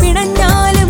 പിണഞ്ഞാലും